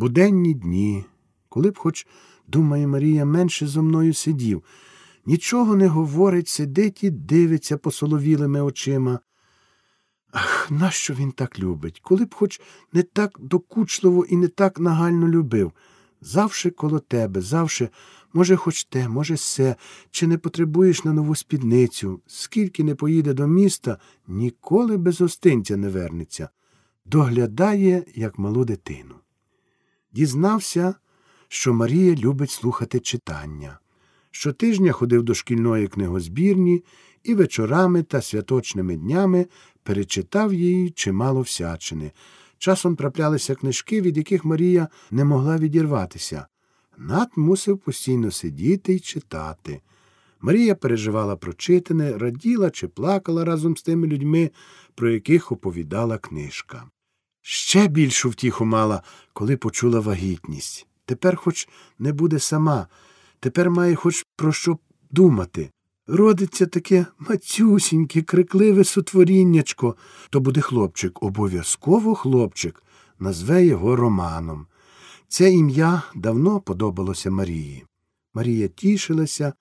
Буденні дні, коли б хоч, думає Марія, менше зо мною сидів, нічого не говорить, сидить і дивиться посоловілими очима. Ах, нащо він так любить? Коли б хоч не так докучливо і не так нагально любив. Завше коло тебе, завше, може, хоч те, може, се, чи не потребуєш на нову спідницю, скільки не поїде до міста, ніколи без гостинця не вернеться, доглядає, як малу дитину. Дізнався, що Марія любить слухати читання. Щотижня ходив до шкільної книгозбірні і вечорами та святочними днями перечитав їй чимало всячини. Часом траплялися книжки, від яких Марія не могла відірватися. Над мусив постійно сидіти й читати. Марія переживала прочитане, раділа чи плакала разом з тими людьми, про яких оповідала книжка. Ще більшу втіху мала, коли почула вагітність. Тепер хоч не буде сама, тепер має хоч про що думати. Родиться таке мацюсіньке, крикливе сотворіннячко, то буде хлопчик, обов'язково хлопчик, назве його Романом. Це ім'я давно подобалося Марії. Марія тішилася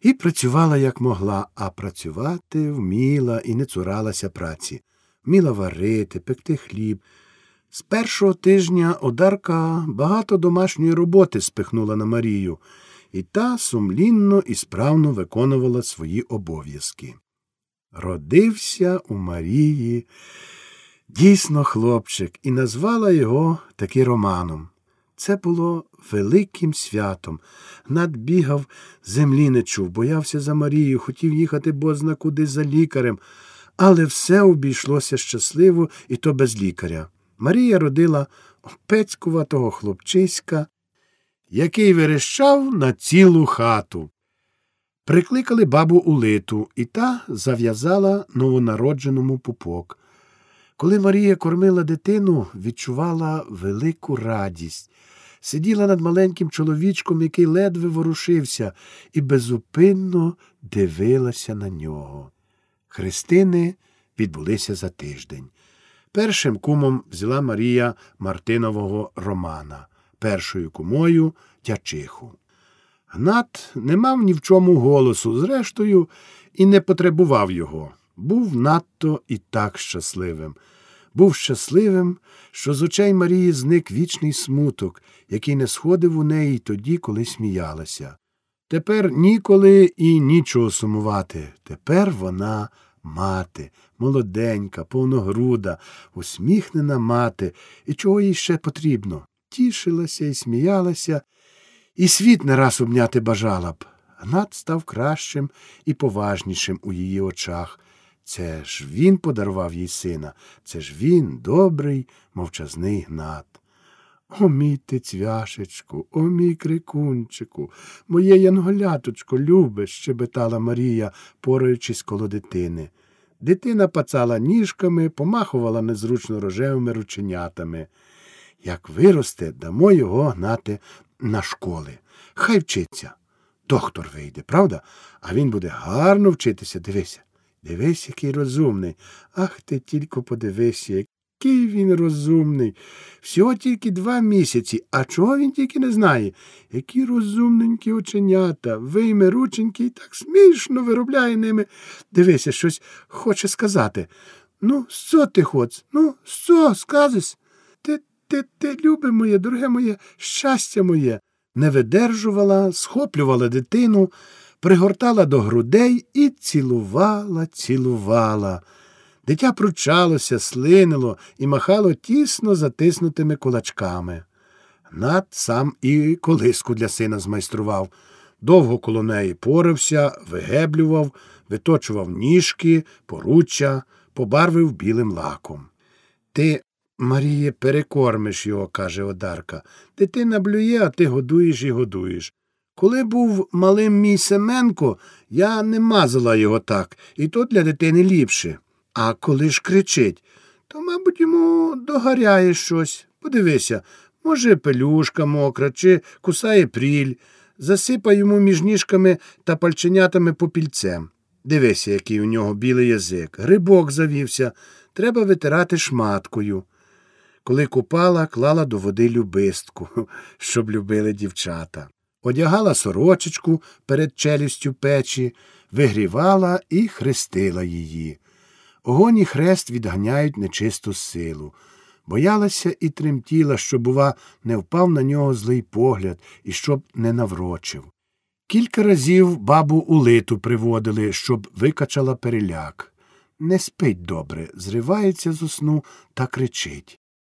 і працювала, як могла, а працювати вміла і не цуралася праці, вміла варити, пекти хліб. З першого тижня Одарка багато домашньої роботи спихнула на Марію і та сумлінно і справно виконувала свої обов'язки. Родився у Марії дійсно хлопчик, і назвала його таки Романом. Це було великим святом. Надбігав, землі не чув, боявся за Марію, хотів їхати бозна куди за лікарем, але все обійшлося щасливо, і то без лікаря. Марія родила опецькуватого хлопчиська, який верещав на цілу хату. Прикликали бабу Улиту, і та зав'язала новонародженому пупок. Коли Марія кормила дитину, відчувала велику радість, сиділа над маленьким чоловічком, який ледве ворушився, і безупинно дивилася на нього. Хрестини відбулися за тиждень. Першим кумом взяла Марія Мартинового Романа першою кумою тячиху. Гнат не мав ні в чому голосу, зрештою, і не потребував його. Був надто і так щасливим. Був щасливим, що з очей Марії зник вічний смуток, який не сходив у неї тоді, коли сміялася. Тепер ніколи і нічого сумувати. Тепер вона мати, молоденька, повногруда, усміхнена мати, і чого їй ще потрібно тішилася і сміялася, і світ не раз обняти бажала б. Гнат став кращим і поважнішим у її очах. Це ж він подарував їй сина, це ж він добрий, мовчазний гнат. О, мій ти цвяшечку, о мій крикунчику, моє янголяточко, любе, щебетала Марія, пораючись коло дитини. Дитина пацала ніжками, помахувала незручно рожевими рученятами. Як виросте, дамо його гнати на школи. Хай вчиться. Доктор вийде, правда? А він буде гарно вчитися. Дивися. Дивись, який розумний. Ах ти тільки подивися, який він розумний. Всього тільки два місяці. А чого він тільки не знає? Які розумненькі оченята, вийме рученьки і так смішно виробляє ними. Дивися, щось хоче сказати. Ну, що ти хочеш? Ну, що, сказиш? ти, ти, любе моє, дороге моє, щастя моє, не видержувала, схоплювала дитину, пригортала до грудей і цілувала, цілувала. Дитя пручалося, слинило і махало тісно затиснутими кулачками. Над сам і колиску для сина змайстрував. Довго коло неї порився, вигеблював, виточував ніжки, поруччя, побарвив білим лаком. Ти Маріє, перекормиш його, каже Одарка. Дитина блює, а ти годуєш і годуєш. Коли був малим мій Семенко, я не мазала його так, і то для дитини ліпше. А коли ж кричить, то, мабуть, йому догоряє щось. Подивися, може, пелюшка мокра, чи кусає пріль, засипай йому між ніжками та пальченятами попільцем. Дивися, який у нього білий язик. Грибок завівся, треба витирати шматкою. Коли купала, клала до води любистку, щоб любили дівчата. Одягала сорочечку перед челюстю печі, вигрівала і хрестила її. Огонь і хрест відганяють нечисту силу. Боялася і тремтіла, що, бува, не впав на нього злий погляд і щоб не наврочив. Кілька разів бабу у литу приводили, щоб викачала переляк. Не спить добре, зривається з сну та кричить.